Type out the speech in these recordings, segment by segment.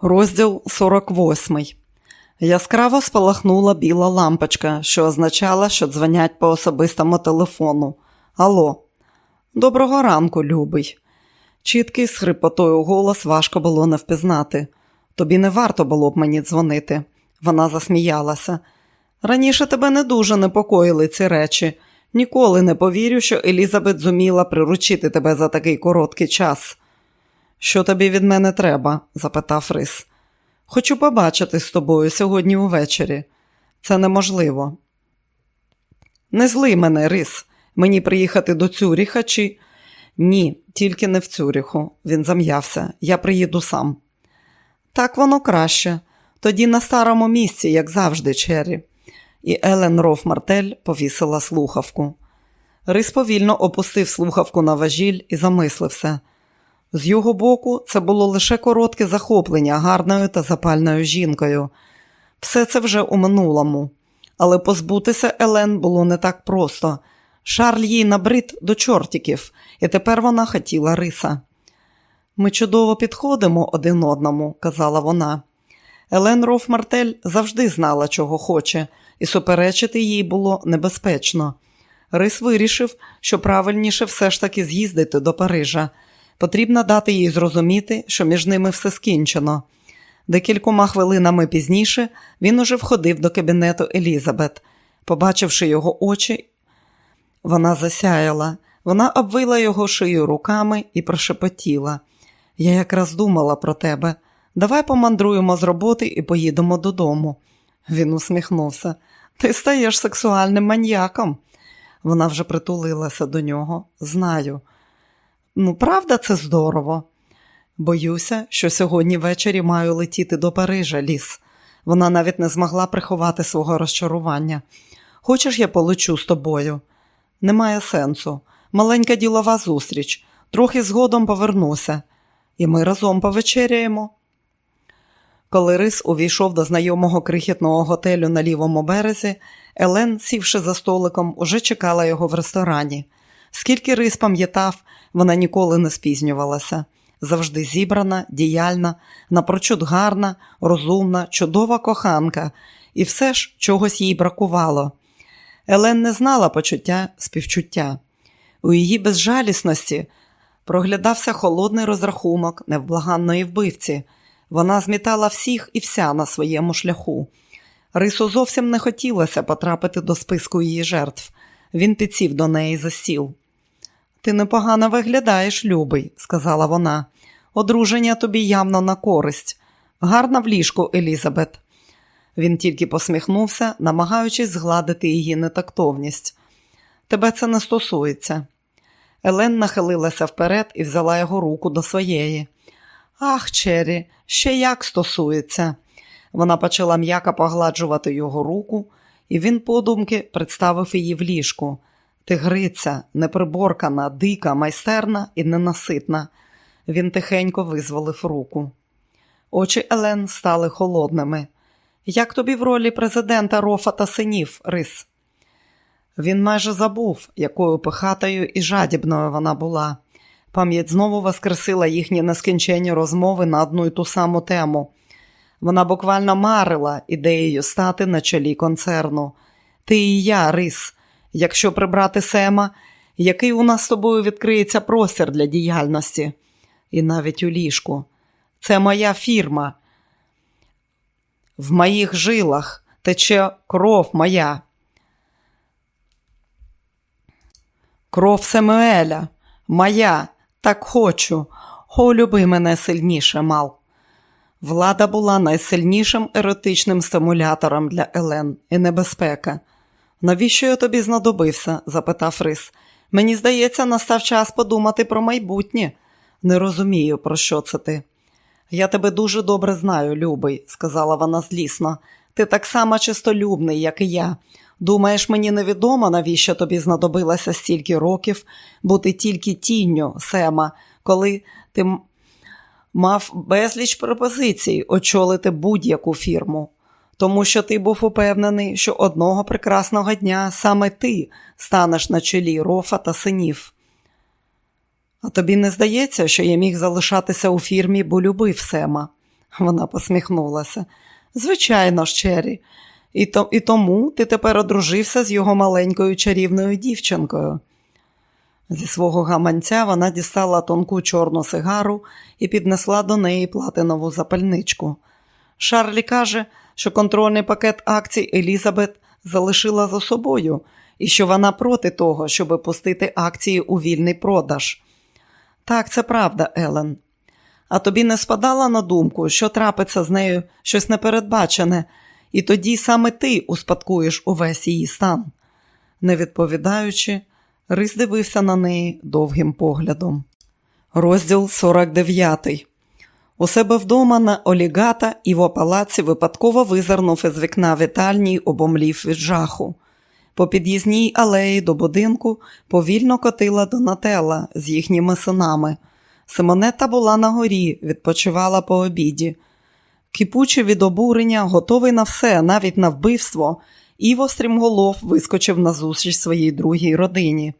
Розділ 48. Яскраво спалахнула біла лампочка, що означала, що дзвонять по особистому телефону. Алло, доброго ранку, любий. Чіткий з хрипотою голос важко було не впізнати. Тобі не варто було б мені дзвонити. Вона засміялася. Раніше тебе не дуже непокоїли ці речі. Ніколи не повірю, що Елізабет зуміла приручити тебе за такий короткий час. Що тобі від мене треба? запитав Рис. Хочу побачити з тобою сьогодні увечері. Це неможливо. Не зли мене, Рис. Мені приїхати до Цюріха чи. Ні, тільки не в Цюріху. Він зам'явся. Я приїду сам. Так воно краще. Тоді на старому місці, як завжди, Черрі. І Елен Роф Мартель повісила слухавку. Рис повільно опустив слухавку на важіль і замислився. З його боку, це було лише коротке захоплення гарною та запальною жінкою. Все це вже у минулому, але позбутися Елен було не так просто. Шарль їй набрид до чортиків, і тепер вона хотіла риса. Ми чудово підходимо один одному, казала вона. Елен Роф Мартель завжди знала, чого хоче, і суперечити їй було небезпечно. Рис вирішив, що правильніше все ж таки з'їздити до Парижа. Потрібно дати їй зрозуміти, що між ними все скінчено. Декількома хвилинами пізніше він уже входив до кабінету Елізабет. Побачивши його очі, вона засяяла. Вона обвила його шию руками і прошепотіла. Я якраз думала про тебе. Давай помандруємо з роботи і поїдемо додому. Він усміхнувся. Ти стаєш сексуальним маньяком. Вона вже притулилася до нього. Знаю. Ну, правда, це здорово. Боюся, що сьогодні ввечері маю летіти до Парижа, ліс. Вона навіть не змогла приховати свого розчарування. Хочеш, я полечу з тобою? Немає сенсу. Маленька ділова зустріч. Трохи згодом повернуся, і ми разом повечеряємо. Коли Рис увійшов до знайомого крихітного готелю на лівому березі, Елен, сівши за столиком, уже чекала його в ресторані. Скільки Рис пам'ятав, вона ніколи не спізнювалася. Завжди зібрана, діяльна, напрочуд гарна, розумна, чудова коханка, і все ж чогось їй бракувало. Елен не знала почуття співчуття. У її безжалісності проглядався холодний розрахунок невблаганної вбивці. Вона змітала всіх і вся на своєму шляху. Рису зовсім не хотілося потрапити до списку її жертв. Він підсів до неї за стіл. Ти непогано виглядаєш, любий, сказала вона. Одруження тобі явно на користь. Гарна в ліжку, Елізабет. Він тільки посміхнувся, намагаючись згладити її нетактовність. Тебе це не стосується. Елен нахилилася вперед і взяла його руку до своєї. Ах, Чері, ще як стосується. Вона почала м'яко погладжувати його руку, і він подумки представив її в ліжку. Тигриця, неприборкана, дика, майстерна і ненаситна. Він тихенько визволив руку. Очі Елен стали холодними. Як тобі в ролі президента Рофа та синів, Рис? Він майже забув, якою пихатою і жадібною вона була. Пам'ять знову воскресила їхні нескінченні розмови на одну й ту саму тему. Вона буквально марила ідеєю стати на чолі концерну. Ти і я, Рис, якщо прибрати Сема, який у нас з тобою відкриється простір для діяльності, і навіть у ліжку. Це моя фірма. В моїх жилах тече кров моя. Кров Семуеля, моя, так хочу. О, люби мене сильніше, мал. Влада була найсильнішим еротичним стимулятором для Елен і небезпека. Навіщо я тобі знадобився? запитав Рис. Мені здається, настав час подумати про майбутнє. Не розумію, про що це ти. Я тебе дуже добре знаю, любий, сказала вона злісно. Ти так само чистолюбний, як і я. Думаєш, мені невідомо, навіщо тобі знадобилося стільки років бути тільки тінню, Сема, коли ти мав безліч пропозицій очолити будь-яку фірму, тому що ти був упевнений, що одного прекрасного дня саме ти станеш на чолі рофа та синів. А тобі не здається, що я міг залишатися у фірмі, бо любив Сема? Вона посміхнулася. Звичайно ж, Чері. І, то, і тому ти тепер одружився з його маленькою чарівною дівчинкою. Зі свого гаманця вона дістала тонку чорну сигару і піднесла до неї платинову запальничку. Шарлі каже, що контрольний пакет акцій Елізабет залишила за собою і що вона проти того, щоб пустити акції у вільний продаж. Так, це правда, Елен. А тобі не спадала на думку, що трапиться з нею щось непередбачене, і тоді саме ти успадкуєш увесь її стан. Не відповідаючи, Рис дивився на неї довгим поглядом. Розділ 49 У себе вдома на олігата і в палаці випадково визирнув із вікна вітальні обомлів від жаху. По під'їзній алеї до будинку повільно котила Донателла з їхніми синами. Симонета була на горі, відпочивала по обіді. Кипучий від обурення, готовий на все, навіть на вбивство, Іво стрімголов вискочив назустріч своїй другій родині.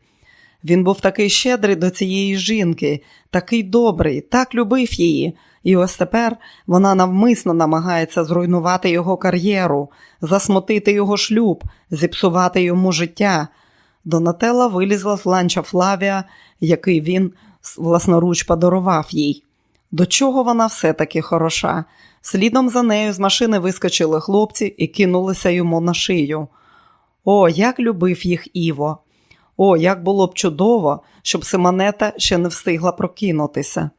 Він був такий щедрий до цієї жінки, такий добрий, так любив її, і ось тепер вона навмисно намагається зруйнувати його кар'єру, засмутити його шлюб, зіпсувати йому життя. Донателла вилізла з ланча Флавія, який він власноруч подарував їй. До чого вона все-таки хороша? Слідом за нею з машини вискочили хлопці і кинулися йому на шию. О, як любив їх Іво! О, як було б чудово, щоб Симонета ще не встигла прокинутися.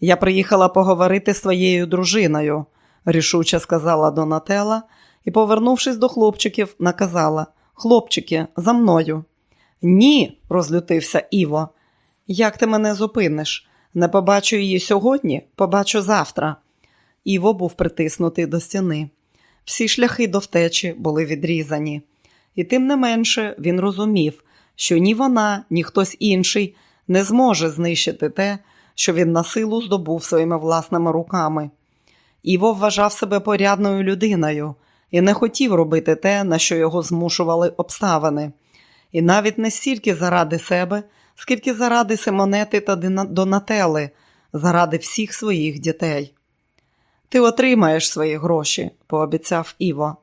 Я приїхала поговорити з твоєю дружиною, рішуче сказала Донателла і, повернувшись до хлопчиків, наказала Хлопчики, за мною. Ні, розлютився Іво. Як ти мене зупиниш? Не побачу її сьогодні, побачу завтра. Іво був притиснутий до стіни. Всі шляхи до втечі були відрізані, і тим не менше він розумів, що ні вона, ні хтось інший не зможе знищити те, що він на силу здобув своїми власними руками. Іво вважав себе порядною людиною і не хотів робити те, на що його змушували обставини, і навіть не стільки заради себе, скільки заради Симонети та Донателли, заради всіх своїх дітей. Ти отримаєш свої гроші, пообіцяв Іво.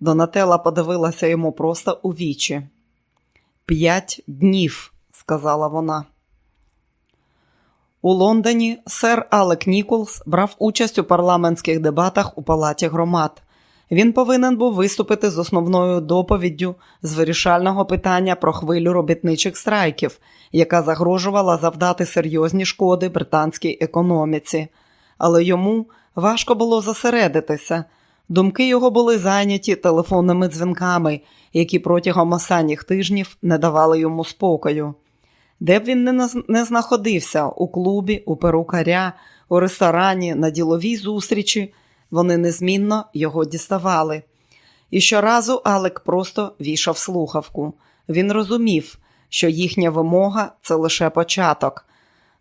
Донателла подивилася йому просто у вічі. П'ять днів, сказала вона. У Лондоні сер Алек Ніколс брав участь у парламентських дебатах у палаті громад. Він повинен був виступити з основною доповіддю з вирішального питання про хвилю робітничих страйків, яка загрожувала завдати серйозні шкоди британській економіці. Але йому важко було зосередитися. Думки його були зайняті телефонними дзвінками, які протягом останніх тижнів не давали йому спокою. Де б він не знаходився у клубі, у перукаря, у ресторані, на діловій зустрічі, вони незмінно його діставали. І щоразу Алек просто вішав слухавку. Він розумів, що їхня вимога це лише початок.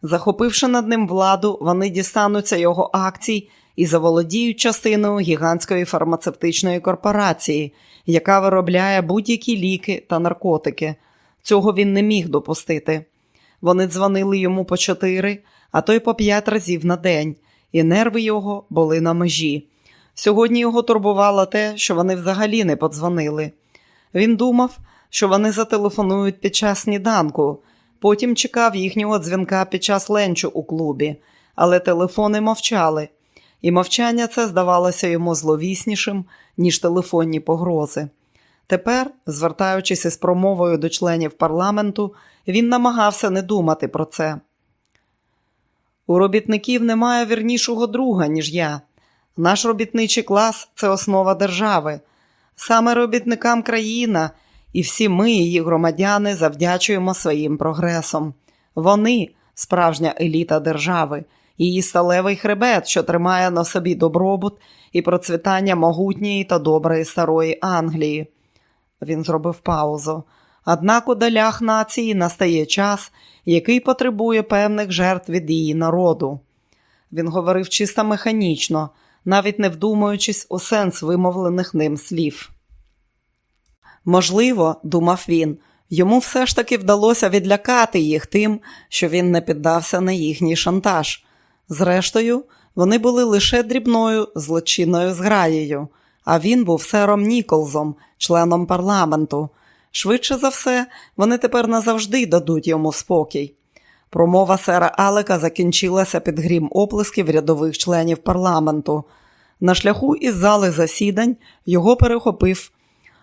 Захопивши над ним владу, вони дістануться його акцій і заволодіють частиною гігантської фармацевтичної корпорації, яка виробляє будь-які ліки та наркотики. Цього він не міг допустити. Вони дзвонили йому по чотири, а то й по п'ять разів на день, і нерви його були на межі. Сьогодні його турбувало те, що вони взагалі не подзвонили. Він думав, що вони зателефонують під час сніданку, потім чекав їхнього дзвінка під час ленчу у клубі, але телефони мовчали, і мовчання це здавалося йому зловіснішим, ніж телефонні погрози. Тепер, звертаючись із промовою до членів парламенту, він намагався не думати про це. У робітників немає вірнішого друга, ніж я. Наш робітничий клас це основа держави. Саме робітникам країна, і всі ми, її громадяни, завдячуємо своїм прогресом. Вони справжня еліта держави, її сталевий хребет, що тримає на собі добробут і процвітання могутньої та доброї старої Англії. Він зробив паузу. Однак у далях нації настає час, який потребує певних жертв від її народу. Він говорив чисто механічно, навіть не вдумуючись у сенс вимовлених ним слів. Можливо, думав він, йому все ж таки вдалося відлякати їх тим, що він не піддався на їхній шантаж. Зрештою, вони були лише дрібною злочинною зграєю, а він був сером Ніколзом, членом парламенту. Швидше за все, вони тепер назавжди дадуть йому спокій. Промова сера Алека закінчилася під грім оплесків рядових членів парламенту. На шляху із зали засідань його перехопив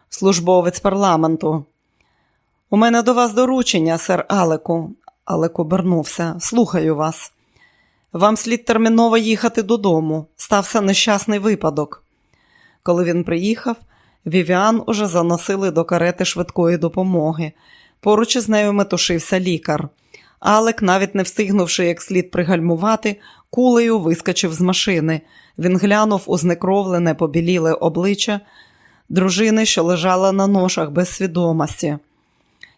службовець парламенту. У мене до вас доручення, сер Алеку. Алек обернувся. Слухаю вас. Вам слід терміново їхати додому. Стався нещасний випадок. Коли він приїхав, Вівіан уже заносили до карети швидкої допомоги. Поруч із нею метушився лікар. Алек, навіть не встигнувши як слід пригальмувати, кулею вискочив з машини. Він глянув у знекровлене, побіліле обличчя дружини, що лежала на ношах без свідомості,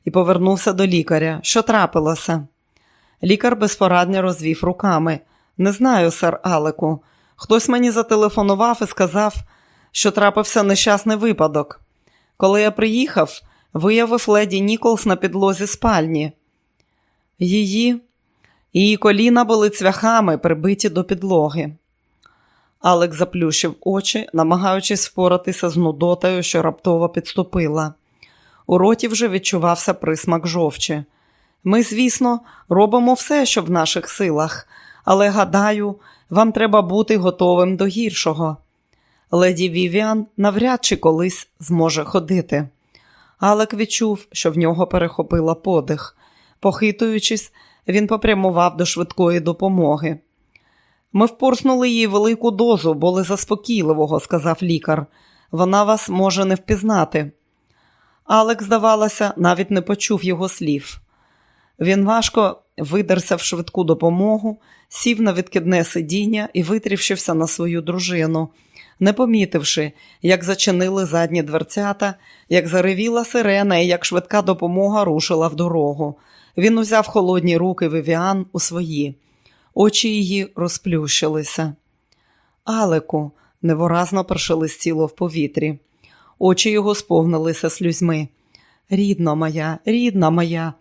і повернувся до лікаря. Що трапилося? Лікар безпорадно розвів руками. Не знаю, сер Алеку. Хтось мені зателефонував і сказав, що трапився нещасний випадок. Коли я приїхав, виявив леді Ніколс на підлозі спальні. Її її коліна були цвяхами, прибиті до підлоги. Алек заплющив очі, намагаючись впоратися з нудотою, що раптово підступила. У роті вже відчувався присмак жовчі. Ми, звісно, робимо все, що в наших силах, але гадаю, вам треба бути готовим до гіршого. Леді Вівіан навряд чи колись зможе ходити. Алек відчув, що в нього перехопила подих. Похитуючись, він попрямував до швидкої допомоги. Ми впорснули їй велику дозу, боли заспокійливого, сказав лікар. Вона вас може не впізнати. Алек, здавалося, навіть не почув його слів. Він важко видерся в швидку допомогу, сів на відкидне сидіння і витрівшився на свою дружину, не помітивши, як зачинили задні дверцята, як заревіла сирена і як швидка допомога рушила в дорогу. Він узяв холодні руки Вівіан у свої. Очі її розплющилися. Алеку, невиразно прошелестіло в повітрі. Очі його сповнилися слюзьми. Рідна моя, рідна моя.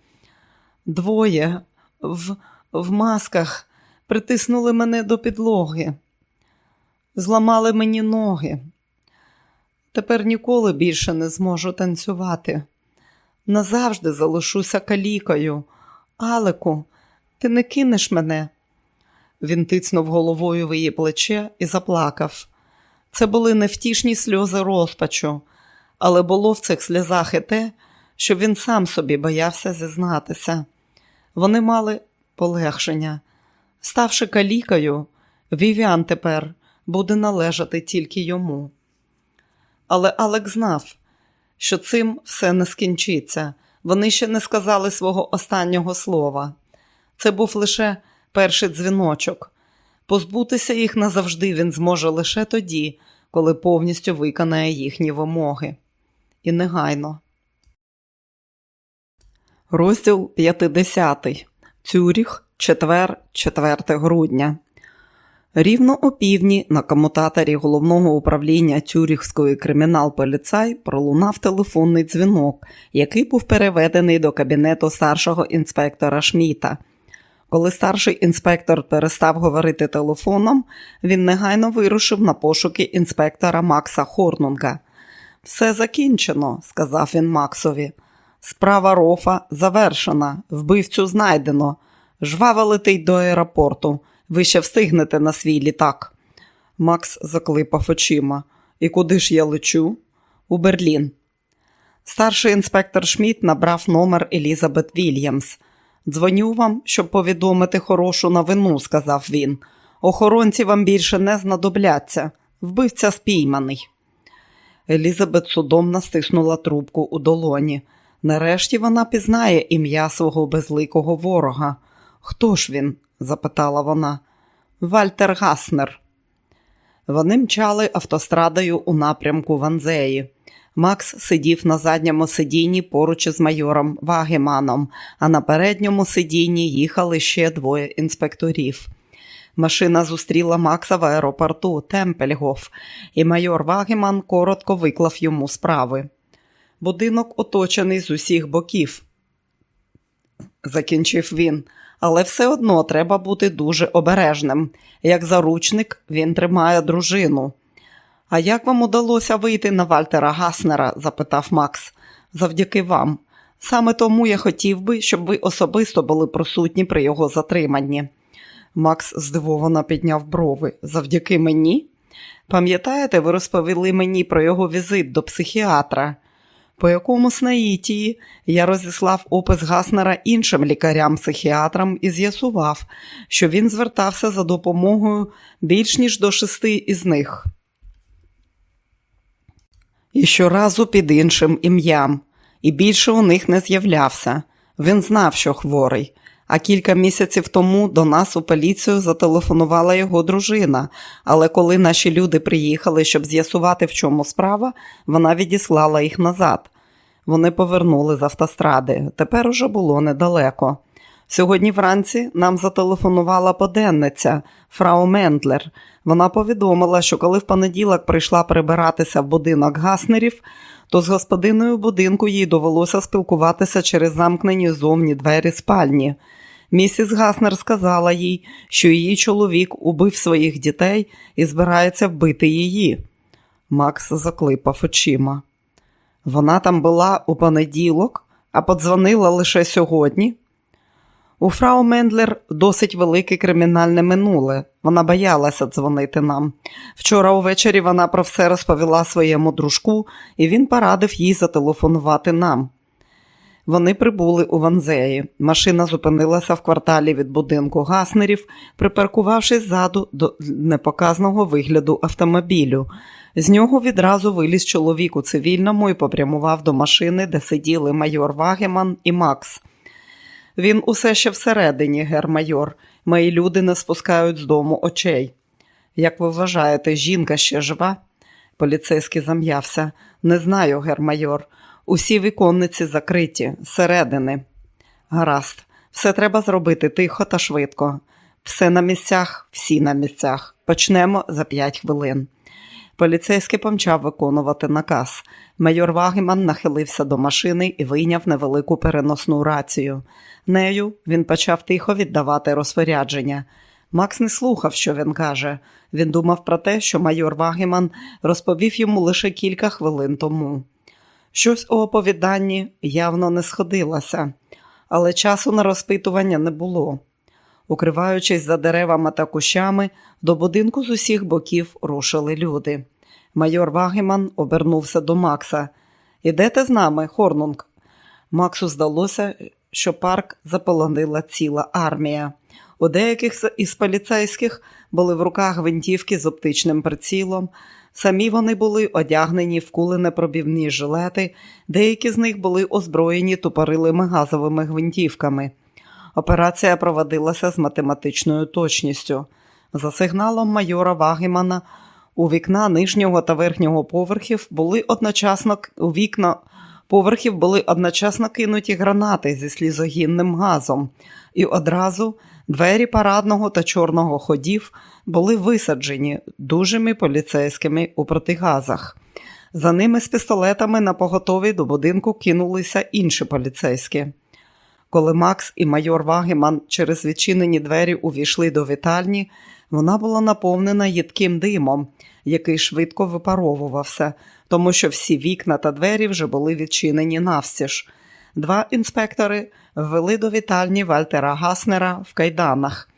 Двоє в, в масках притиснули мене до підлоги, зламали мені ноги. Тепер ніколи більше не зможу танцювати. Назавжди залишуся калікою. Алеку, ти не кинеш мене. Він тицнув головою в її плече і заплакав. Це були невтішні сльози розпачу, але було в цих сльозах і те, що він сам собі боявся зізнатися. Вони мали полегшення. Ставши калікою, Вівіан тепер буде належати тільки йому. Але Алек знав, що цим все не скінчиться. Вони ще не сказали свого останнього слова. Це був лише перший дзвіночок. Позбутися їх назавжди він зможе лише тоді, коли повністю виконає їхні вимоги. І негайно. Розділ 50. Цюріх, четвер, 4 грудня. Рівно о півдні на комутаторі головного управління Тюріхської кримінал-поліцай пролунав телефонний дзвінок, який був переведений до кабінету старшого інспектора Шміта. Коли старший інспектор перестав говорити телефоном, він негайно вирушив на пошуки інспектора Макса Хорнунга. Все закінчено, сказав він Максові. Справа рофа завершена, вбивцю знайдено. Жваво летить до аеропорту. Ви ще встигнете на свій літак. Макс заклипав очима. І куди ж я лечу? У Берлін. Старший інспектор Шмідт набрав номер Елізабет Вільямс. Дзвоню вам, щоб повідомити хорошу новину, сказав він. Охоронці вам більше не знадобляться. Вбивця спійманий. Елізабет судомно стиснула трубку у долоні. Нарешті вона пізнає ім'я свого безликого ворога. Хто ж він? Запитала вона. Вальтер Гаснер. Вони мчали автострадою у напрямку Ванзеї. Макс сидів на задньому сидінні поруч із майором Вагеманом, а на передньому сидінні їхали ще двоє інспекторів. Машина зустріла Макса в аеропорту Темпельгоф, і майор Вагеман коротко виклав йому справи. Будинок оточений з усіх боків, закінчив він, але все одно треба бути дуже обережним. Як заручник, він тримає дружину. А як вам удалося вийти на Вальтера Гаснера? запитав Макс. Завдяки вам. Саме тому я хотів би, щоб ви особисто були присутні при його затриманні. Макс здивовано підняв брови. Завдяки мені? Пам'ятаєте, ви розповіли мені про його візит до психіатра? По якомусь наїтії я розіслав опис Гаснера іншим лікарям-психіатрам і з'ясував, що він звертався за допомогою більш ніж до шести із них. І щоразу під іншим ім'ям, і більше у них не з'являвся. Він знав, що хворий. А кілька місяців тому до нас у поліцію зателефонувала його дружина, але коли наші люди приїхали, щоб з'ясувати, в чому справа, вона відіслала їх назад. Вони повернули з автостради. Тепер уже було недалеко. Сьогодні вранці нам зателефонувала поденниця Фрау Мендлер. Вона повідомила, що коли в понеділок прийшла прибиратися в будинок гаснерів, то з господиною будинку їй довелося спілкуватися через замкнені зовні двері спальні. Місіс Гаснер сказала їй, що її чоловік убив своїх дітей і збирається вбити її. Макс заклипав очима. Вона там була у понеділок, а подзвонила лише сьогодні. У фрау Мендлер досить велике кримінальне минуле. Вона боялася дзвонити нам. Вчора увечері вона про все розповіла своєму дружку, і він порадив їй зателефонувати нам. Вони прибули у Ванзеї. Машина зупинилася в кварталі від будинку Гаснерів, припаркувавшись ззаду до непоказного вигляду автомобілю. З нього відразу виліз чоловік у цивільному і попрямував до машини, де сиділи майор Вагеман і Макс. Він усе ще всередині, гермайор. Мої люди не спускають з дому очей. Як ви вважаєте, жінка ще жива? Поліцейський зам'явся. Не знаю, гермайор. Усі віконниці закриті, зсередини. Гаразд, все треба зробити тихо та швидко. Все на місцях, всі на місцях. Почнемо за п'ять хвилин. Поліцейський помчав виконувати наказ. Майор Вагеман нахилився до машини і вийняв невелику переносну рацію. Нею він почав тихо віддавати розпорядження. Макс не слухав, що він каже. Він думав про те, що майор Вагеман розповів йому лише кілька хвилин тому. Щось у оповіданні явно не сходилося, але часу на розпитування не було. Укриваючись за деревами та кущами, до будинку з усіх боків рушили люди. Майор Вагеман обернувся до Макса. Ідете з нами, Хорнунг? Максу здалося, що парк заполонила ціла армія. У деяких із поліцейських були в руках гвинтівки з оптичним прицілом. Самі вони були одягнені в куленепробівні жилети, деякі з них були озброєні тупорилими газовими гвинтівками. Операція проводилася з математичною точністю. За сигналом майора Вагемана у вікна нижнього та верхнього поверхів були одночасно у вікна поверхів були одночасно кинуті гранати зі слізогінним газом, і одразу двері парадного та чорного ходів були висаджені дужими поліцейськими у протигазах. За ними з пістолетами на поготові до будинку кинулися інші поліцейські. Коли Макс і майор Вагеман через відчинені двері увійшли до вітальні, вона була наповнена їдким димом, який швидко випаровувався, тому що всі вікна та двері вже були відчинені навстіж. Два інспектори ввели до вітальні Вальтера Гаснера в кайданах.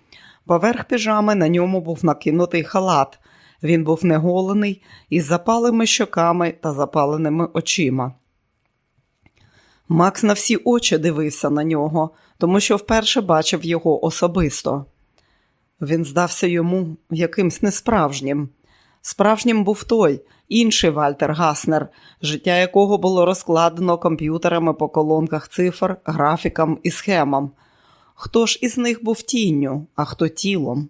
Поверх піжами на ньому був накинутий халат. Він був неголений із запалими щоками та запаленими очима. Макс на всі очі дивився на нього, тому що вперше бачив його особисто. Він здався йому якимсь несправжнім. Справжнім був той, інший Вальтер Гаснер, життя якого було розкладено комп'ютерами по колонках цифр, графікам і схемам. Хто ж із них був тінню, а хто тілом?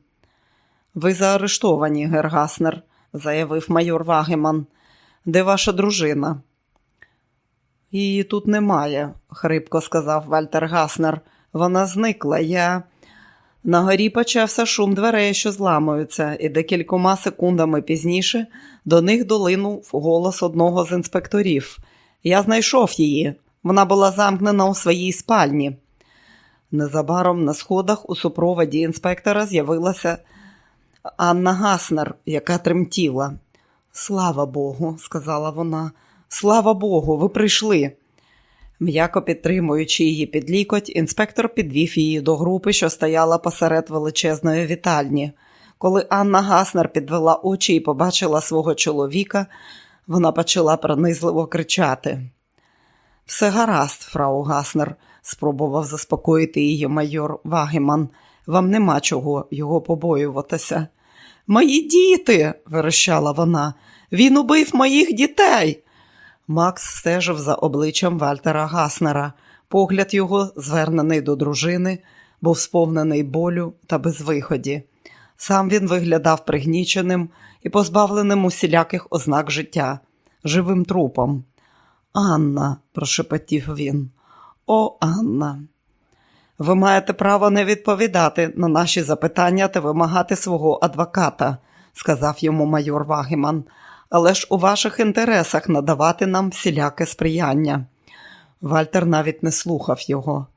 Ви заарештовані, Гер Гаснер, заявив майор Вагеман. Де ваша дружина? Її тут немає, хрипко сказав Вальтер Гаснер. Вона зникла. Я. На горі почався шум дверей, що зламуються, і декількома секундами пізніше до них долинув голос одного з інспекторів. Я знайшов її. Вона була замкнена у своїй спальні. Незабаром на сходах у супроводі інспектора з'явилася Анна Гаснер, яка тремтіла. Слава Богу, сказала вона, слава Богу, ви прийшли. М'яко підтримуючи її під лікоть, інспектор підвів її до групи, що стояла посеред величезної вітальні. Коли Анна Гаснер підвела очі і побачила свого чоловіка, вона почала пронизливо кричати. Все гаразд, фрау Гаснер, спробував заспокоїти її майор Вагеман. Вам нема чого його побоюватися. Мої діти, верещала вона, він убив моїх дітей. Макс стежив за обличчям Вальтера Гаснера. Погляд його, звернений до дружини, був сповнений болю та безвиході. Сам він виглядав пригніченим і позбавленим усіляких ознак життя, живим трупом. Анна, прошепотів він, о Анна. Ви маєте право не відповідати на наші запитання та вимагати свого адвоката, сказав йому майор Вагеман, але ж у ваших інтересах надавати нам всіляке сприяння. Вальтер навіть не слухав його.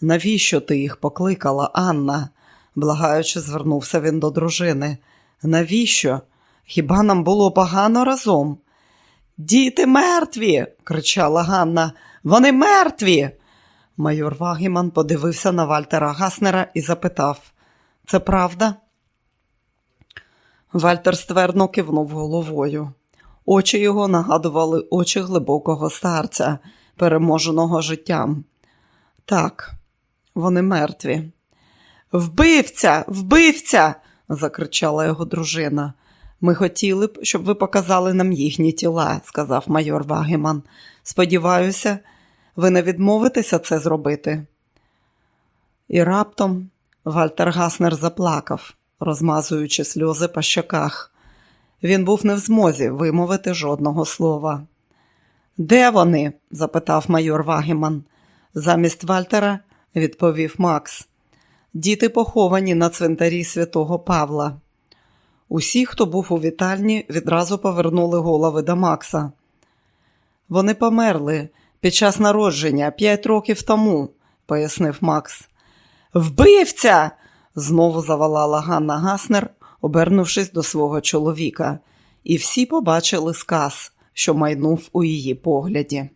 Навіщо ти їх покликала, Анна? благаючи, звернувся він до дружини. Навіщо? Хіба нам було погано разом? Діти мертві, кричала Ганна. Вони мертві. Майор Вагіман подивився на Вальтера Гаснера і запитав: Це правда? Вальтер ствердно кивнув головою. Очі його нагадували очі глибокого старця, переможеного життям. Так, вони мертві. Вбивця, вбивця, закричала його дружина. Ми хотіли б, щоб ви показали нам їхні тіла, сказав майор Вагеман. Сподіваюся, ви не відмовитеся це зробити. І раптом Вальтер Гаснер заплакав, розмазуючи сльози по щоках. Він був не в змозі вимовити жодного слова. Де вони? запитав майор Вагеман. Замість Вальтера відповів Макс. Діти поховані на цвинтарі святого Павла. Усі, хто був у вітальні, відразу повернули голови до Макса. Вони померли під час народження п'ять років тому, пояснив Макс. Вбивця! Знову завалала Ганна Гаснер, обернувшись до свого чоловіка, і всі побачили сказ, що майнув у її погляді.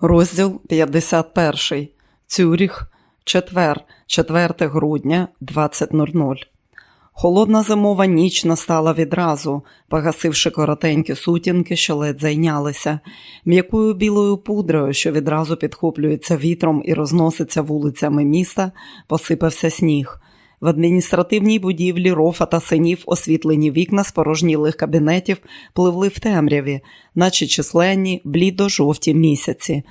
Розділ 51. Цюріх, четвер, 4 грудня 20.00 Холодна зимова ніч настала відразу, погасивши коротенькі сутінки, що ледь зайнялися, м'якою білою пудрою, що відразу підхоплюється вітром і розноситься вулицями міста, посипався сніг. В адміністративній будівлі рофа та синів освітлені вікна спорожнілих кабінетів пливли в темряві, наче численні, блідо-жовті місяці.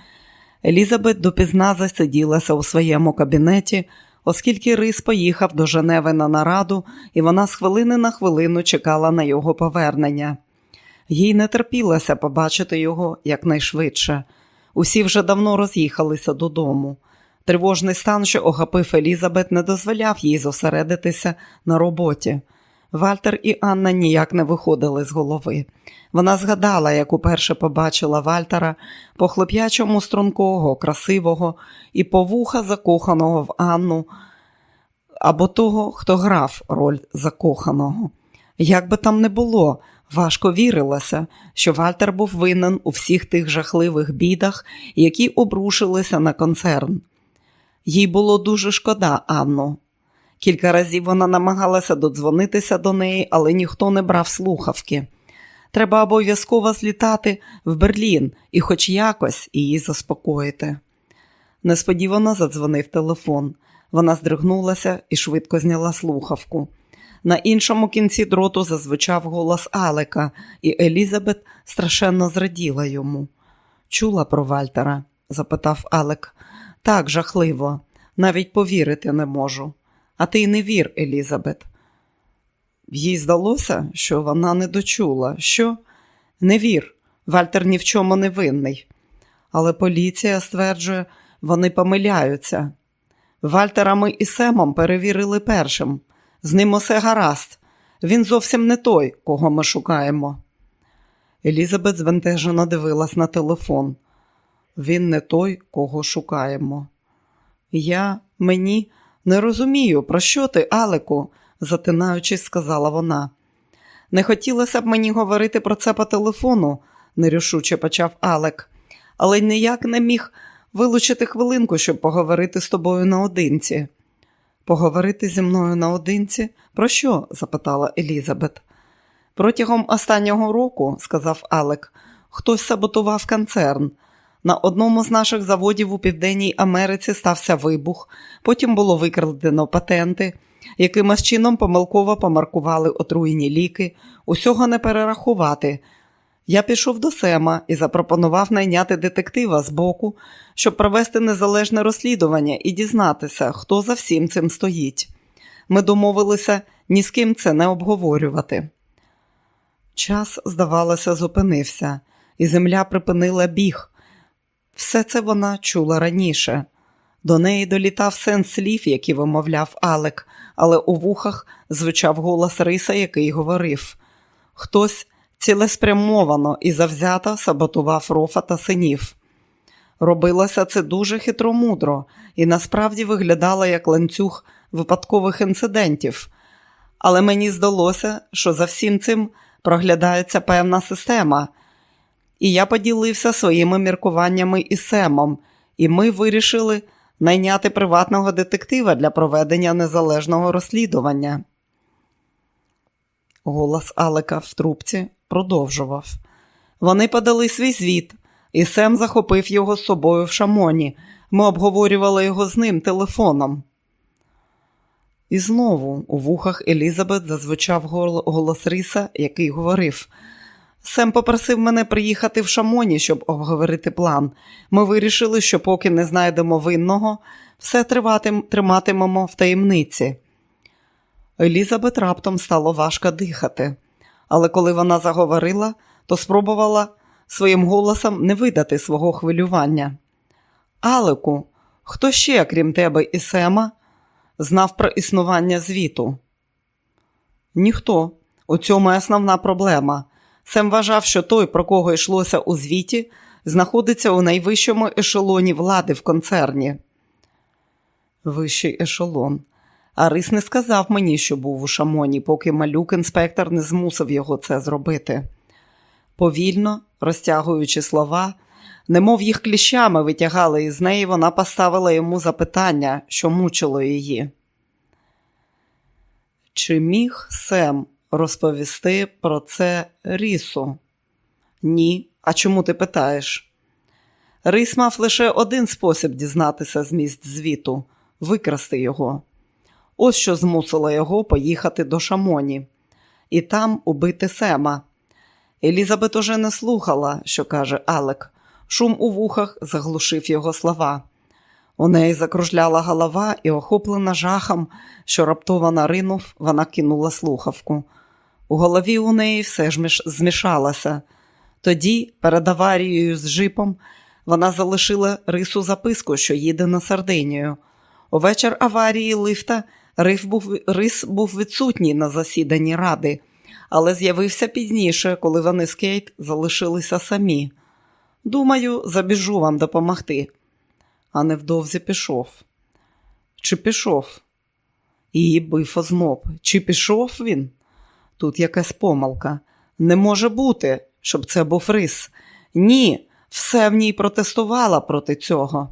Елізабет допізна засиділася у своєму кабінеті оскільки Рис поїхав до Женеви на нараду, і вона з хвилини на хвилину чекала на його повернення. Їй не терпілося побачити його якнайшвидше. Усі вже давно роз'їхалися додому. Тривожний стан, що охопив Елізабет, не дозволяв їй зосередитися на роботі. Вальтер і Анна ніяк не виходили з голови. Вона згадала, як уперше побачила Вальтера по хлоп'ячому стрункого, красивого і по вуха закоханого в Анну або того, хто грав роль закоханого. Як би там не було, важко вірилося, що Вальтер був винен у всіх тих жахливих бідах, які обрушилися на концерн. Їй було дуже шкода Анну. Кілька разів вона намагалася додзвонитися до неї, але ніхто не брав слухавки. Треба обов'язково злітати в Берлін і хоч якось її заспокоїти. Несподівано задзвонив телефон. Вона здригнулася і швидко зняла слухавку. На іншому кінці дроту зазвучав голос Алека, і Елізабет страшенно зраділа йому. Чула про Вальтера? запитав Алек. Так, жахливо, навіть повірити не можу. А ти й не вір, Елізабет. Їй здалося, що вона не дочула. Що? Не вір, Вальтер ні в чому не винний. Але поліція стверджує, вони помиляються. Вальтера ми і Семом перевірили першим. З ним усе гаразд. Він зовсім не той, кого ми шукаємо. Елізабет збентежено дивилась на телефон. Він не той, кого шукаємо. Я мені не розумію, про що ти, Алеку, затинаючись, сказала вона. Не хотілося б мені говорити про це по телефону, нерішуче почав Алек, але ніяк не міг вилучити хвилинку, щоб поговорити з тобою наодинці. Поговорити зі мною наодинці? Про що? запитала Елізабет. Протягом останнього року, сказав Алек, хтось саботував концерн. На одному з наших заводів у Південній Америці стався вибух, потім було викрадено патенти, якимось чином помилково помаркували отруєні ліки, усього не перерахувати. Я пішов до Сема і запропонував найняти детектива з боку, щоб провести незалежне розслідування і дізнатися, хто за всім цим стоїть. Ми домовилися ні з ким це не обговорювати. Час, здавалося, зупинився, і земля припинила біг. Все це вона чула раніше. До неї долітав сенс слів, які вимовляв Алек, але у вухах звучав голос Риса, який говорив: хтось цілеспрямовано і завзято саботував рофа та синів. Робилося це дуже хитромудро і насправді виглядало як ланцюг випадкових інцидентів, але мені здалося, що за всім цим проглядається певна система. І я поділився своїми міркуваннями із Семом, і ми вирішили найняти приватного детектива для проведення незалежного розслідування. Голос Алека в трубці продовжував. Вони подали свій звіт, і Сем захопив його з собою в шамоні. Ми обговорювали його з ним телефоном. І знову у вухах Елізабет зазвучав голос Ріса, який говорив. Сем попросив мене приїхати в шамоні, щоб обговорити план. Ми вирішили, що поки не знайдемо винного, все триватим, триматимемо в таємниці. Елізабет раптом стало важко дихати, але коли вона заговорила, то спробувала своїм голосом не видати свого хвилювання. Алеку, хто ще, крім тебе і Сема, знав про існування звіту? Ніхто. У цьому основна проблема. Сем вважав, що той, про кого йшлося у звіті, знаходиться у найвищому ешелоні влади в концерні. Вищий ешелон. Арис не сказав мені, що був у шамоні, поки малюк інспектор не змусив його це зробити. Повільно, розтягуючи слова, немов їх кліщами витягали із неї, вона поставила йому запитання, що мучило її. Чи міг Сем розповісти про це Рісу? Ні. А чому ти питаєш? Рис мав лише один спосіб дізнатися зміст звіту викрасти його. Ось що змусило його поїхати до Шамоні і там убити Сема. Елізабет уже не слухала, що каже Алек. Шум у вухах заглушив його слова. У неї закружляла голова і, охоплена жахом, що раптово наринув, вона кинула слухавку. У голові у неї все ж змішалося. Тоді, перед аварією з жипом, вона залишила рису записку, що їде на Сардинію. Увечір аварії лифта Рис був, Рис був відсутній на засіданні ради, але з'явився пізніше, коли вони з Кейт залишилися самі. Думаю, забіжу вам допомогти. А невдовзі пішов. Чи пішов? Її бив озноб. Чи пішов він? Тут якась помилка. Не може бути, щоб це був рис. Ні, все в ній протестувала проти цього.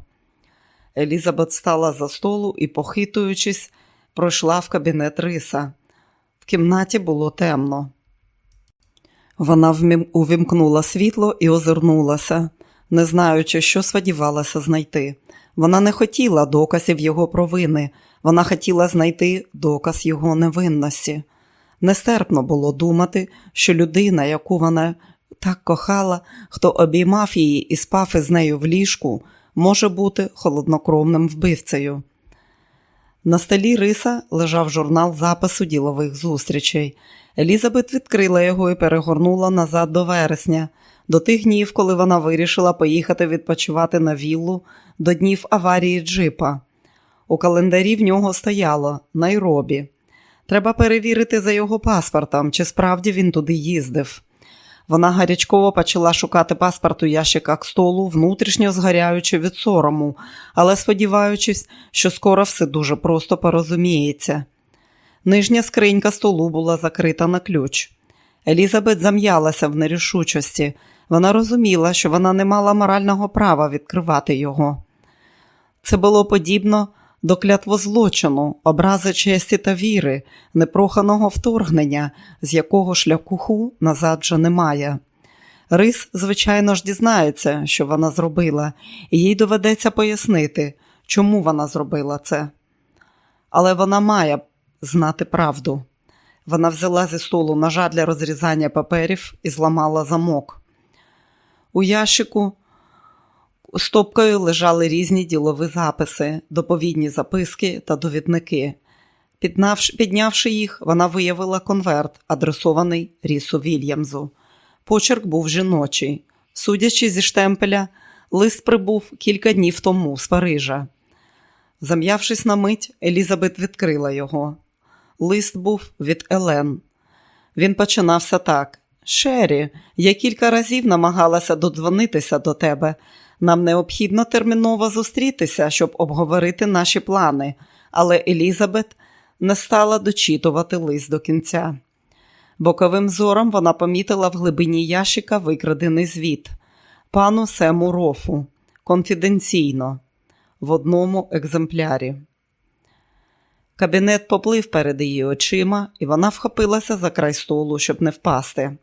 Елізабет стала за столу і, похитуючись, пройшла в кабінет риса. В кімнаті було темно. Вона увімкнула світло і озирнулася, не знаючи, що сподівалася знайти. Вона не хотіла доказів його провини, вона хотіла знайти доказ його невинності. Нестерпно було думати, що людина, яку вона так кохала, хто обіймав її і спав із нею в ліжку, може бути холоднокровним вбивцею. На столі риса лежав журнал запису ділових зустрічей. Елізабет відкрила його і перегорнула назад до вересня, до тих днів, коли вона вирішила поїхати відпочивати на віллу до днів аварії джипа. У календарі в нього стояло Найробі. Треба перевірити за його паспортом, чи справді він туди їздив. Вона гарячково почала шукати паспорт у ящиках столу, внутрішньо згоряючи від сорому, але сподіваючись, що скоро все дуже просто порозуміється. Нижня скринька столу була закрита на ключ. Елізабет зам'ялася в нерішучості. Вона розуміла, що вона не мала морального права відкривати його. Це було подібно до клятвозлочину, образи честі та віри, непроханого вторгнення, з якого шляху назад вже немає. Рис, звичайно ж, дізнається, що вона зробила, і їй доведеться пояснити, чому вона зробила це. Але вона має знати правду. Вона взяла зі столу ножа для розрізання паперів і зламала замок. У ящику стопкою лежали різні ділові записи, доповідні записки та довідники. Піднявши їх, вона виявила конверт, адресований Рісу Вільямзу. Почерк був жіночий. Судячи зі штемпеля, лист прибув кілька днів тому з Парижа. Зам'явшись на мить, Елізабет відкрила його. Лист був від Елен. Він починався так: Шері, я кілька разів намагалася додзвонитися до тебе. Нам необхідно терміново зустрітися, щоб обговорити наші плани, але Елізабет не стала дочитувати лист до кінця. Боковим зором вона помітила в глибині ящика викрадений звіт пану Сему Рофу конфіденційно в одному екземплярі. Кабінет поплив перед її очима, і вона вхопилася за край столу, щоб не впасти.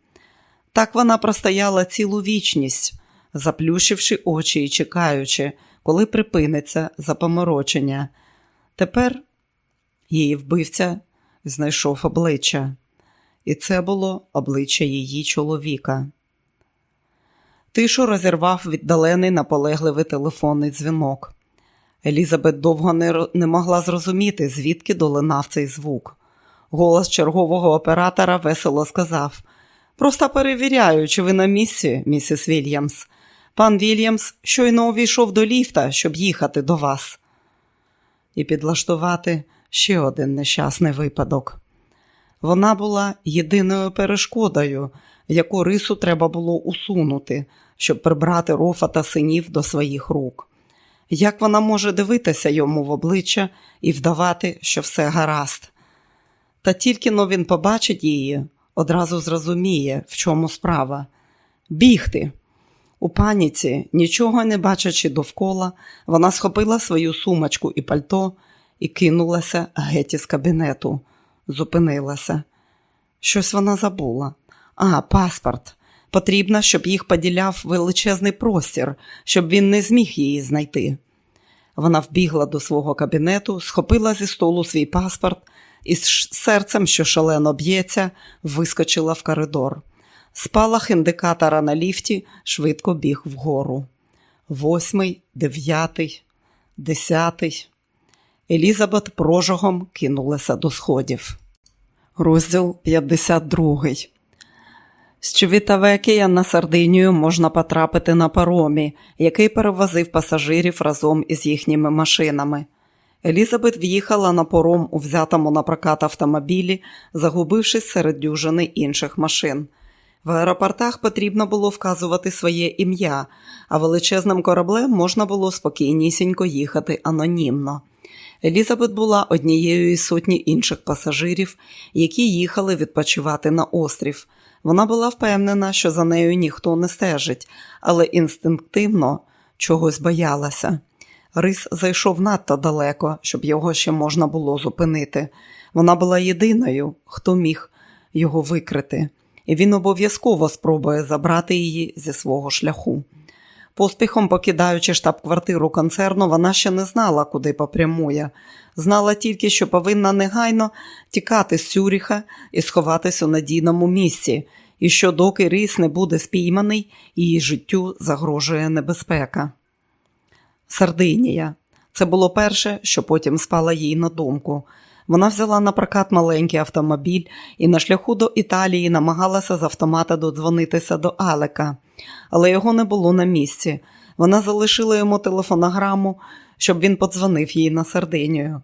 Так вона простояла цілу вічність, заплющивши очі і чекаючи, коли припиниться запоморочення. Тепер її вбивця знайшов обличчя, і це було обличчя її чоловіка. Тишу розірвав віддалений наполегливий телефонний дзвінок. Елізабет довго не, не могла зрозуміти, звідки долинав цей звук. Голос чергового оператора весело сказав: Просто перевіряю, чи ви на місці, місіс Вільямс. Пан Вільямс щойно увійшов до ліфта, щоб їхати до вас. І підлаштувати ще один нещасний випадок. Вона була єдиною перешкодою, яку рису треба було усунути, щоб прибрати рофа та синів до своїх рук. Як вона може дивитися йому в обличчя і вдавати, що все гаразд? Та тільки но він побачить її, одразу зрозуміє, в чому справа. Бігти. У паніці, нічого не бачачи довкола, вона схопила свою сумочку і пальто і кинулася геть із кабінету, зупинилася. Щось вона забула. А, паспорт. Потрібно, щоб їх поділяв величезний простір, щоб він не зміг її знайти. Вона вбігла до свого кабінету, схопила зі столу свій паспорт і з серцем, що шалено б'ється, вискочила в коридор. Спалах індикатора на ліфті швидко біг вгору. Восьмий, дев'ятий, десятий. Елізабет прожогом кинулася до сходів. Розділ 52 з Чувітавекія на Сардинію можна потрапити на паромі, який перевозив пасажирів разом із їхніми машинами. Елізабет в'їхала на пором у взятому на прокат автомобілі, загубившись серед дюжини інших машин. В аеропортах потрібно було вказувати своє ім'я, а величезним кораблем можна було спокійнісінько їхати анонімно. Елізабет була однією із сотні інших пасажирів, які їхали відпочивати на острів. Вона була впевнена, що за нею ніхто не стежить, але інстинктивно чогось боялася. Рис зайшов надто далеко, щоб його ще можна було зупинити. Вона була єдиною, хто міг його викрити, він обов'язково спробує забрати її зі свого шляху. Поспіхом покидаючи штаб-квартиру концерну, вона ще не знала, куди попрямує. Знала тільки, що повинна негайно тікати з Цюріха і сховатись у надійному місці, і що, доки ріс не буде спійманий, її життю загрожує небезпека. Сардинія. Це було перше, що потім спала їй на думку. Вона взяла на прокат маленький автомобіль і на шляху до Італії намагалася з автомата додзвонитися до Алека, але його не було на місці. Вона залишила йому телефонограму, щоб він подзвонив їй на Сардинію.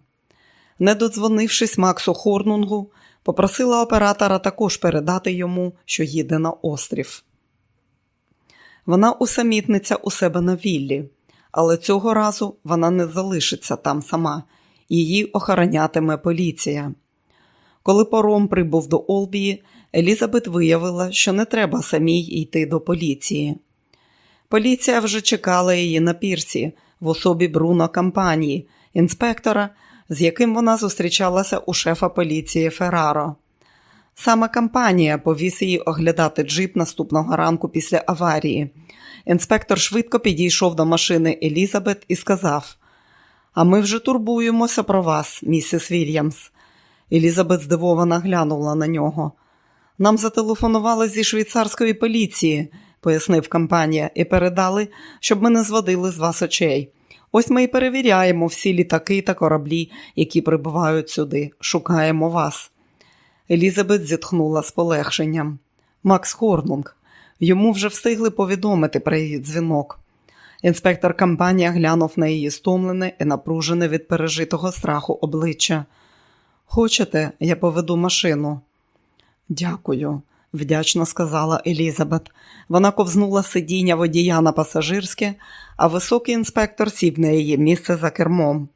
Не додзвонившись Максу Хорнунгу, попросила оператора також передати йому, що їде на острів. Вона усамітниться у себе на віллі, але цього разу вона не залишиться там сама, її охоронятиме поліція. Коли пором прибув до Олбії, Елізабет виявила, що не треба самій йти до поліції. Поліція вже чекала її на пірсі в особі Бруно Кампанії, інспектора, з яким вона зустрічалася у шефа поліції Ферраро. Саме кампанія повіз її оглядати джип наступного ранку після аварії. Інспектор швидко підійшов до машини Елізабет і сказав: А ми вже турбуємося про вас, місіс Вільямс. Елізабет здивовано глянула на нього. Нам зателефонували зі швейцарської поліції, пояснив компанія, і передали, щоб ми не зводили з вас очей. Ось ми і перевіряємо всі літаки та кораблі, які прибувають сюди. Шукаємо вас. Елізабет зітхнула з полегшенням. Макс Хорнунг. Йому вже встигли повідомити про її дзвінок. Інспектор компанія глянув на її стомлене і напружене від пережитого страху обличчя. Хочете, я поведу машину? Дякую, вдячно сказала Елізабет. Вона ковзнула сидіння водія на пасажирське, а високий інспектор сів на її місце за кермом.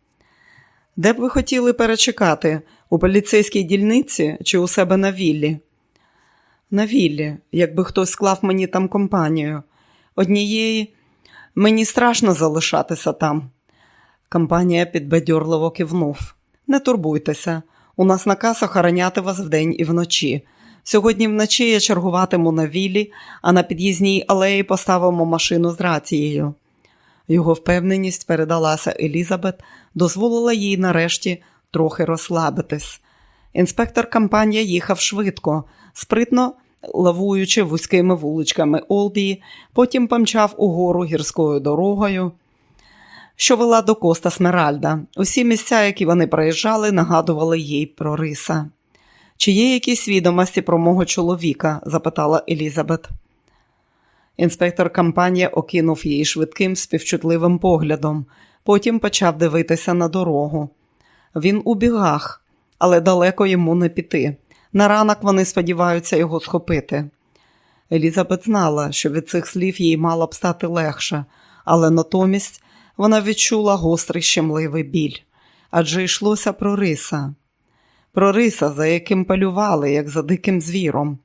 Де б ви хотіли перечекати? У поліцейській дільниці чи у себе на віллі? На віллі, якби хтось склав мені там компанію. Однієї мені страшно залишатися там. Компанія підбадьорливо кивнув. Не турбуйтеся, у нас наказ охороняти вас вдень і вночі. Сьогодні вночі я чергуватиму на віллі, а на під'їзній алеї поставимо машину з рацією. Його впевненість передалася Елізабет, дозволила їй нарешті трохи розслабитись. Інспектор компанія їхав швидко, спритно лавуючи вузькими вуличками Олбії, потім помчав угору гірською дорогою, що вела до Коста Смеральда. Усі місця, які вони проїжджали, нагадували їй про риса. Чи є якісь відомості про мого чоловіка? запитала Елізабет. Інспектор компанія окинув її швидким, співчутливим поглядом, потім почав дивитися на дорогу. Він у бігах, але далеко йому не піти. На ранок вони сподіваються його схопити. Елізабет знала, що від цих слів їй мало б стати легше, але натомість вона відчула гострий щемливий біль адже йшлося про риса, про риса, за яким полювали, як за диким звіром.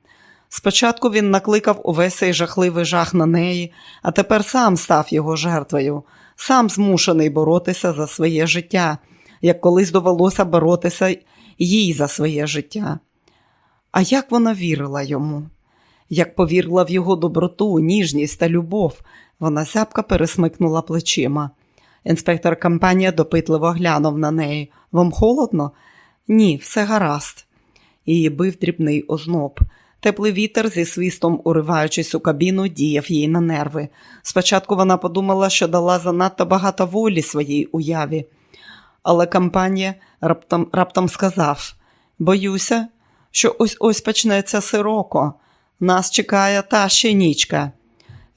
Спочатку він накликав увесь цей жахливий жах на неї, а тепер сам став його жертвою, сам змушений боротися за своє життя, як колись довелося боротися їй за своє життя. А як вона вірила йому? Як повірила в його доброту, ніжність та любов, вона зябка пересмикнула плечима. Інспектор компанія допитливо глянув на неї. Вам холодно? Ні, все гаразд. Її бив дрібний озноб. Теплий вітер зі свистом, уриваючись у кабіну, діяв їй на нерви. Спочатку вона подумала, що дала занадто багато волі своїй уяві, але компанія раптом, раптом сказав: Боюся, що ось ось почнеться сироко. Нас чекає та ще нічка.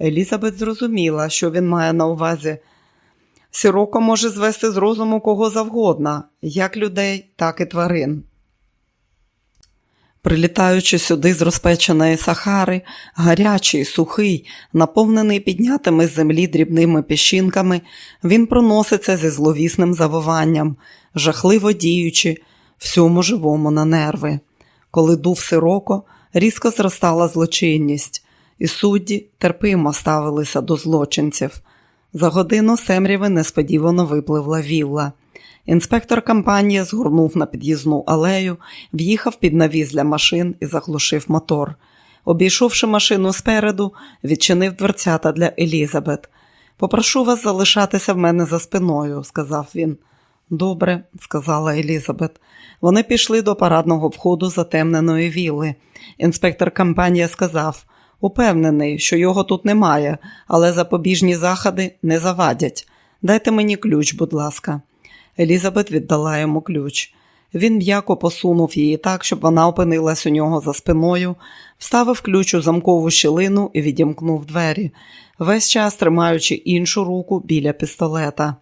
Елізабет зрозуміла, що він має на увазі. Сироко може звести з розуму кого завгодно, як людей, так і тварин. Прилітаючи сюди з розпеченої Сахари, гарячий, сухий, наповнений піднятими з землі дрібними піщинками, він проноситься зі зловісним завиванням, жахливо діючи всьому живому на нерви. Коли дув сироко, різко зростала злочинність, і судді терпимо ставилися до злочинців. За годину семряви несподівано випливла вілла. Інспектор компанії згорнув на під'їзну алею, в'їхав під навіз для машин і заглушив мотор. Обійшовши машину спереду, відчинив дверцята для Елізабет. Попрошу вас залишатися в мене за спиною, сказав він. Добре, сказала Елізабет. Вони пішли до парадного входу затемненої вілли. Інспектор компанії сказав упевнений, що його тут немає, але запобіжні заходи не завадять. Дайте мені ключ, будь ласка. Елізабет віддала йому ключ. Він м'яко посунув її так, щоб вона опинилась у нього за спиною, вставив ключ у замкову щілину і відімкнув двері, весь час тримаючи іншу руку біля пістолета.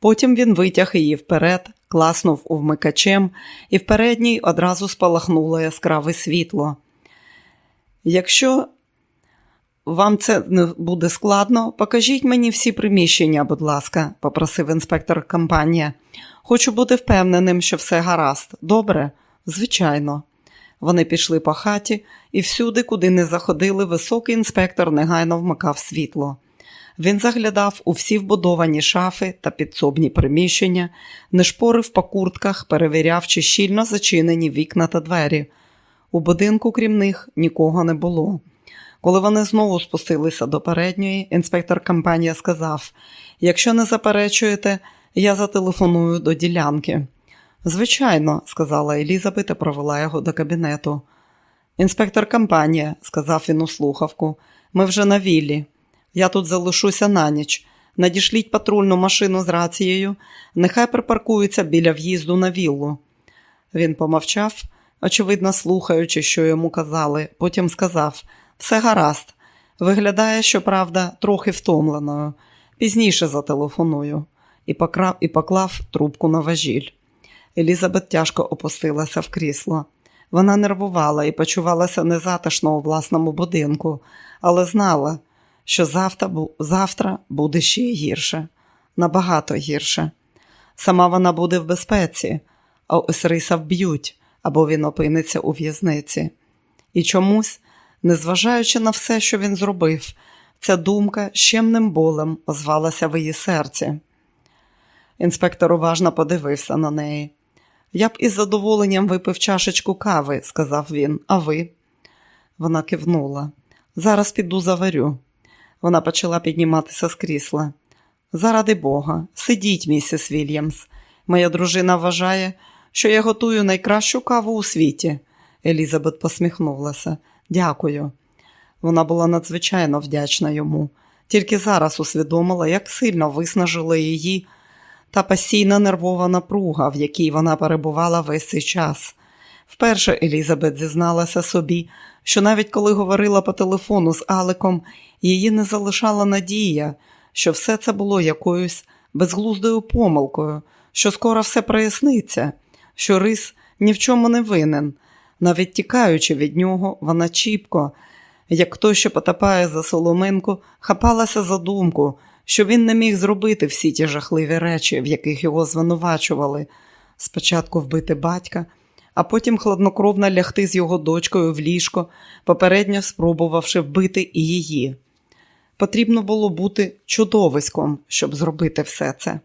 Потім він витяг її вперед, класнув вмикачем, і в передній одразу спалахнуло яскраве світло. Якщо вам це не буде складно, покажіть мені всі приміщення, будь ласка, попросив інспектор компанії. Хочу бути впевненим, що все гаразд. Добре? Звичайно. Вони пішли по хаті, і всюди, куди не заходили, високий інспектор негайно вмикав світло. Він заглядав у всі вбудовані шафи та підсобні приміщення, не шпорив по куртках, перевіряв, чи щільно зачинені вікна та двері. У будинку, крім них, нікого не було. Коли вони знову спустилися до передньої, інспектор компанії сказав: якщо не заперечуєте, я зателефоную до ділянки. Звичайно, сказала Елізабет і провела його до кабінету. Інспектор компанія, сказав він у слухавку, ми вже на віллі. Я тут залишуся на ніч. Надішліть патрульну машину з рацією, нехай припаркується біля в'їзду на віллу. Він помовчав, очевидно, слухаючи, що йому казали, потім сказав все гаразд. Виглядає, що правда, трохи втомленою. Пізніше зателефоную і покрав, і поклав трубку на важіль. Елізабет тяжко опустилася в крісло. Вона нервувала і почувалася незатишно у власному будинку, але знала, що завтра завтра буде ще гірше, набагато гірше. Сама вона буде в безпеці, а ось риса вб'ють або він опиниться у в'язниці. І чомусь, незважаючи на все, що він зробив, ця думка щемним болем озвалася в її серці. Інспектор уважно подивився на неї. Я б із задоволенням випив чашечку кави, сказав він, а ви? Вона кивнула. Зараз піду заварю. Вона почала підніматися з крісла. Заради Бога, сидіть, місіс Вільямс. Моя дружина вважає, що я готую найкращу каву у світі. Елізабет посміхнулася. Дякую. Вона була надзвичайно вдячна йому, тільки зараз усвідомила, як сильно виснажила її та пасійна нервова напруга, в якій вона перебувала весь цей час. Вперше Елізабет зізналася собі, що навіть коли говорила по телефону з Аликом, її не залишала надія, що все це було якоюсь безглуздою помилкою, що скоро все проясниться, що рис ні в чому не винен. Навіть тікаючи від нього, вона чіпко, як той, що потапає за соломинку, хапалася за думку, що він не міг зробити всі ті жахливі речі, в яких його звинувачували, спочатку вбити батька, а потім хладнокровно лягти з його дочкою в ліжко, попередньо спробувавши вбити і її. Потрібно було бути чудовиськом, щоб зробити все це.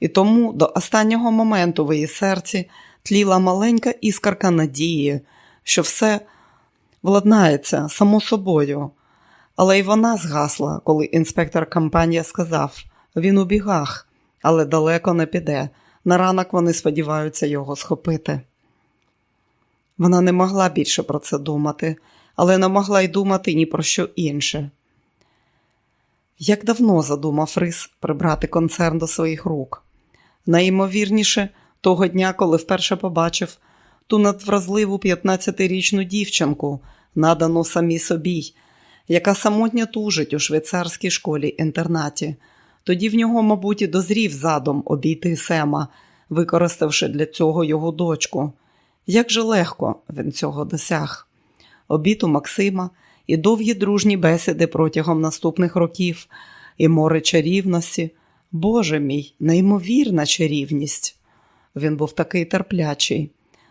І тому до останнього моменту в її серці тліла маленька іскарка надії, що все владнається само собою, але й вона згасла, коли інспектор компанія сказав він у бігах, але далеко не піде. На ранок вони сподіваються його схопити. Вона не могла більше про це думати, але не могла й думати ні про що інше. Як давно задумав Рис прибрати концерн до своїх рук? Найімовірніше, того дня, коли вперше побачив ту надвразливу 15-річну дівчинку, надану самій собі, яка самотньо тужить у швейцарській школі інтернаті. Тоді в нього, мабуть, і дозрів задум обійти Сема, використавши для цього його дочку. Як же легко він цього досяг. Обід у Максима і довгі дружні бесіди протягом наступних років, і море чарівності. Боже мій, неймовірна чарівність. Він був такий терплячий.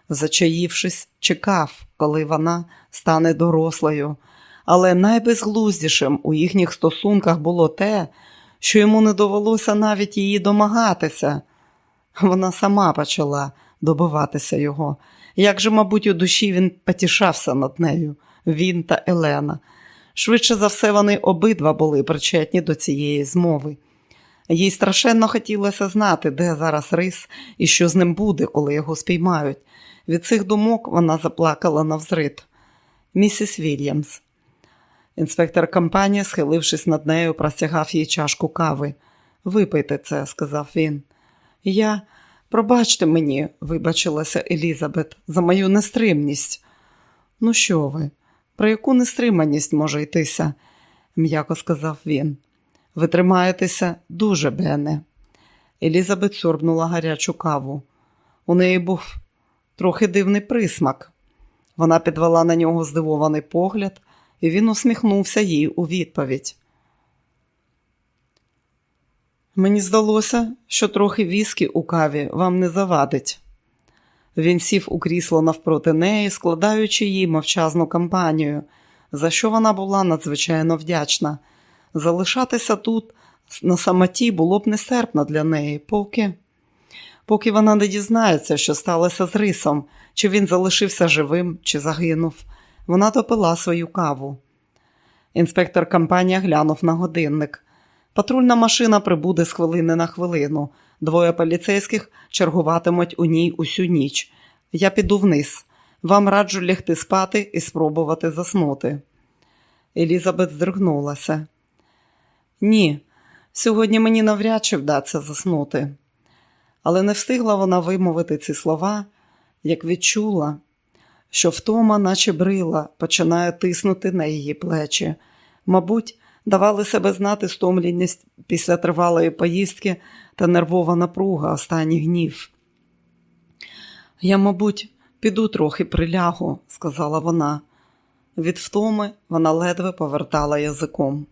Зачаївшись, чекав, коли вона стане дорослою, але найбезглуздішим у їхніх стосунках було те, що йому не довелося навіть її домагатися. Вона сама почала добиватися його. Як же, мабуть, у душі він потішався над нею, він та Елена. Швидше за все, вони обидва були причетні до цієї змови. Їй страшенно хотілося знати, де зараз рис і що з ним буде, коли його спіймають. Від цих думок вона заплакала навзрит. Місіс Вільямс. Інспектор компанії, схилившись над нею, простягав їй чашку кави. Випийте це, сказав він. Я, пробачте мені, вибачилася Елізабет, за мою нестримність. Ну, що ви? Про яку нестриманість може йтися? м'яко сказав він. Ви тримаєтеся дуже, Бене. Елізабет сорбнула гарячу каву. У неї був трохи дивний присмак. Вона підвела на нього здивований погляд і він усміхнувся їй у відповідь. Мені здалося, що трохи віскі у каві вам не завадить. Він сів у крісло навпроти неї, складаючи їй мовчазну кампанію, за що вона була надзвичайно вдячна. Залишатися тут на самоті було б нестерпно для неї, поки поки вона не дізнається, що сталося з рисом, чи він залишився живим, чи загинув. Вона допила свою каву. Інспектор кампанія глянув на годинник. Патрульна машина прибуде з хвилини на хвилину. Двоє поліцейських чергуватимуть у ній усю ніч. Я піду вниз. Вам раджу лягти спати і спробувати заснути. Елізабет здригнулася. Ні, сьогодні мені навряд чи вдаться заснути. Але не встигла вона вимовити ці слова, як відчула, що втома, наче брила, починає тиснути на її плечі. Мабуть, давали себе знати стомленість після тривалої поїздки та нервова напруга останніх днів. Я, мабуть, піду трохи прилягу, сказала вона. Від втоми вона ледве повертала язиком.